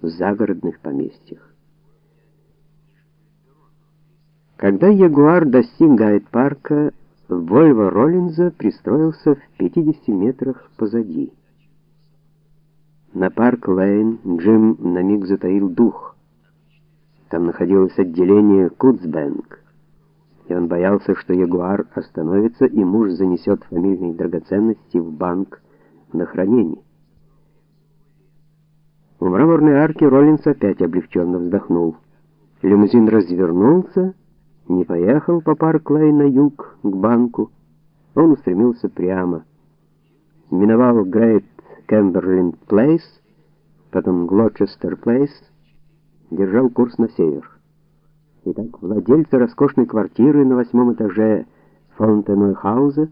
в загородных поместьях. Когда Ягуар достиг Гайд-парка, Вольво Роллинза пристроился в 50 метрах позади. На парк-лейн Джим на миг затаил дух. Там находилось отделение Кутсбэнк, и он боялся, что Ягуар остановится и муж занесет фамильные драгоценности в банк на хранение. У мраморной арки Роллинс опять облегченно вздохнул. Лимузин развернулся не поехал по Парк-Лейн на юг к банку. Он устремился прямо. Миновал Грейт Кэмберленд Плейс, потом Глочестер Плейс, держал курс на север. Итак, владельцы роскошной квартиры на восьмом этаже Фонтенойхауза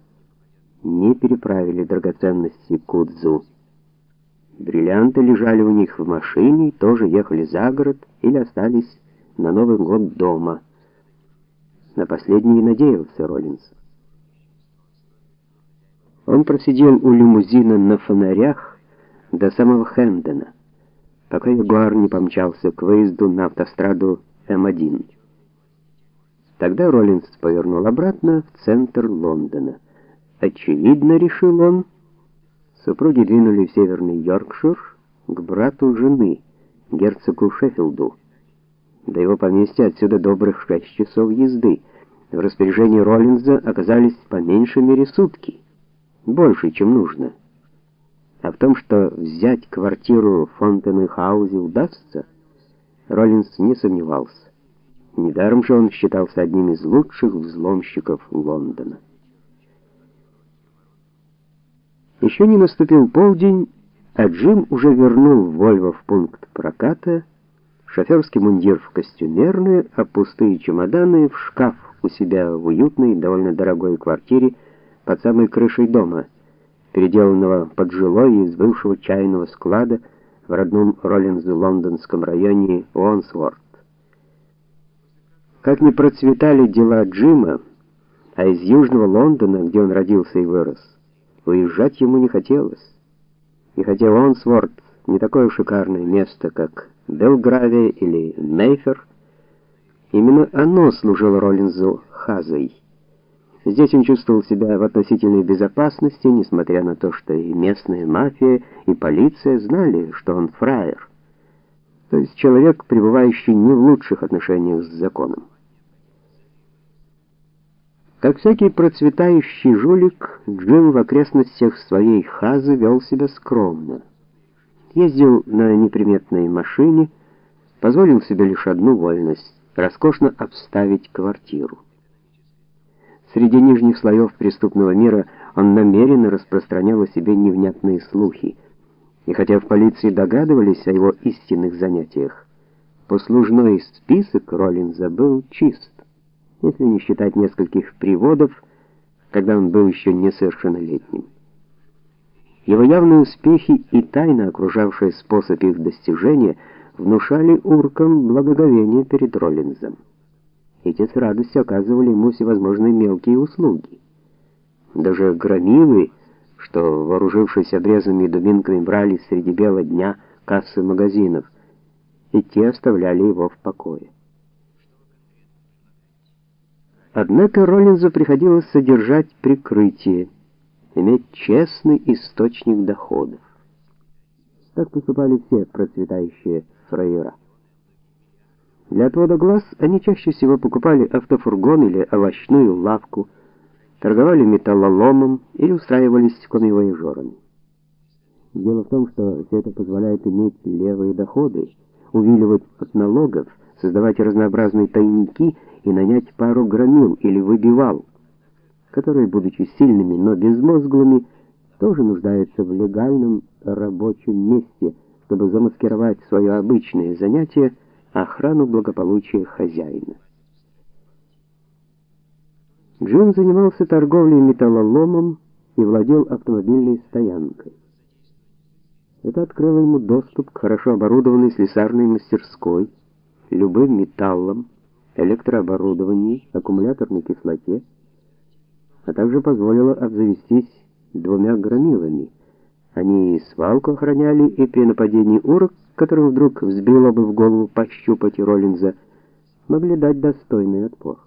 не переправили драгоценности к Удзу. Бриллианты лежали у них в машине, тоже ехали за город или остались на Новый год дома. На последний надеялся Роллинс. Он просидел у лимузина на фонарях до самого Хендена, пока Ягуар не помчался к выезду на автостраду М1. Тогда Роллинс повернул обратно в центр Лондона. Очевидно, решил он, супруги двинули в северный Йоркшир к брату жены, герцогу Шеффилду. До его поместья отсюда добрых шесть часов езды. В распоряжении Роллинза оказались по меньшей мере сутки, больше, чем нужно. А в том, что взять квартиру в Фонтенхаузе удастся, Роллинс не сомневался. Недаром же он считался одним из лучших взломщиков Лондона. Еще не наступил полдень, а Джим уже вернул Вольво в пункт проката шоферский мундир в костюмерную, а пустые чемоданы в шкаф у себя в уютной, довольно дорогой квартире под самой крышей дома, переделанного под жилой из бывшего чайного склада в родном Роллинз-лондонском районе Уонсворт. Как ни процветали дела Джима, а из южного Лондона, где он родился и вырос, уезжать ему не хотелось. И хотя Уонсворт не такое шикарное место, как Белгравия или Мейфер, именно оно служило Роллинзу хазой. Здесь он чувствовал себя в относительной безопасности, несмотря на то, что и местная мафия, и полиция знали, что он фраер. То есть человек, пребывающий не в лучших отношениях с законом. Как всякий процветающий жулик, Джим в окрестностях своей хазы вел себя скромно ездил на неприметной машине, позволил себе лишь одну вольность роскошно обставить квартиру. Среди нижних слоев преступного мира он намеренно распространял о себе невнятные слухи. И хотя в полиции догадывались о его истинных занятиях, послужной список Роллинза был чист, если не считать нескольких приводов, когда он был еще несовершеннолетним. Его явные успехи и тайна, окружавшая способ их достижения, внушали уркам благоговение перед Роллинзом. Эти с радостью оказывали ему всевозможные мелкие услуги. Даже громилы, что, вооружившись обрезанными дубинками, брали среди бела дня кассы магазинов, и те оставляли его в покое. Однако Роллинзу приходилось содержать прикрытие, иметь честный источник доходов. Так поступали все процветающие фраера. Для отвода глаз они чаще всего покупали автофургон или овощную лавку, торговали металлоломом или устраивались комивояжерами. Дело в том, что все это позволяет иметь левые доходы, увиливать от налогов, создавать разнообразные тайники и нанять пару громил или выбивал которые, будучи сильными, но безмозглыми, тоже нуждаются в легальном рабочем месте, чтобы замаскировать свое обычное занятие охрану благополучия хозяина. Джим занимался торговлей металлоломом и владел автомобильной стоянкой. Это открыло ему доступ к хорошо оборудованной слесарной мастерской, любым металлам, электрооборудованию, аккумуляторной кислоте, а также позволила обзавестись двумя громилами, Они и свалку охраняли, и при нападении урок, которым вдруг взбрело бы в голову пощупать Роллинза, могли дать достойный отпор.